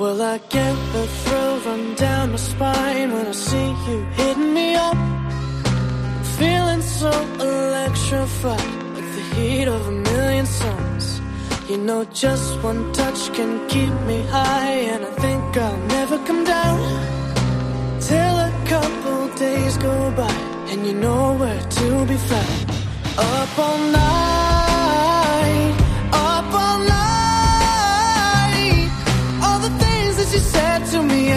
Well, I get the thrill run down my spine when I see you hitting me up. Feeling so electrified, like the heat of a million suns. You know, just one touch can keep me high, and I think I'll never come down till a couple days go by, and you know where to be found. Up all night,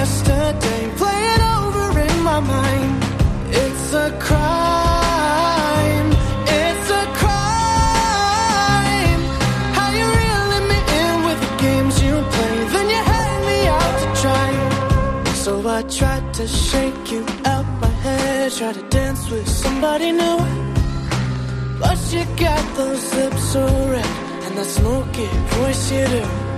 yesterday, playing over in my mind. It's a crime, it's a crime. How you reeling me in with the games you play, then you hang me out to dry. So I tried to shake you out my head, try to dance with somebody new. But you got those lips so red and that smoky voice you do.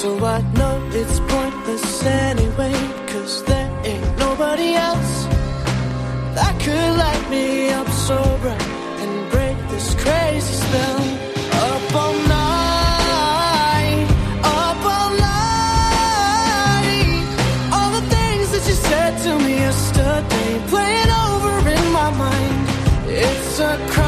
So I know it's pointless anyway, cause there ain't nobody else that could light me up so bright and break this crazy spell. Up all night, up all night. All the things that you said to me yesterday, playing over in my mind. It's a crime,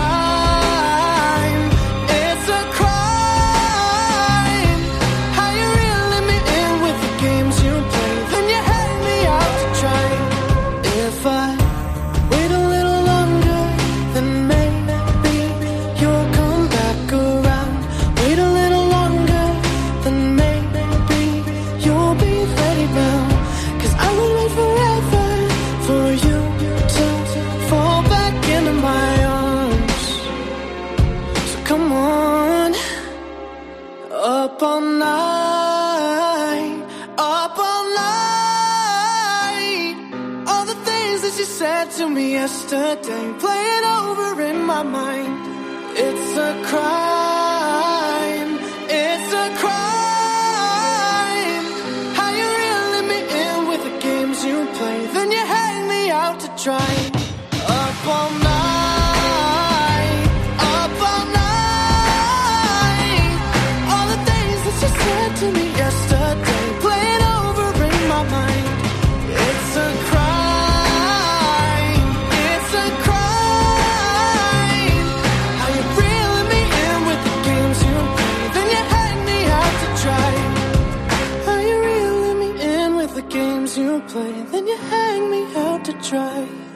on, up all night, up all night. All the things that you said to me yesterday, playing over in my mind. It's a crime, it's a crime. How you reeling me in with the games you play, then you hang me out to dry. Games you play, then you hang me out to dry.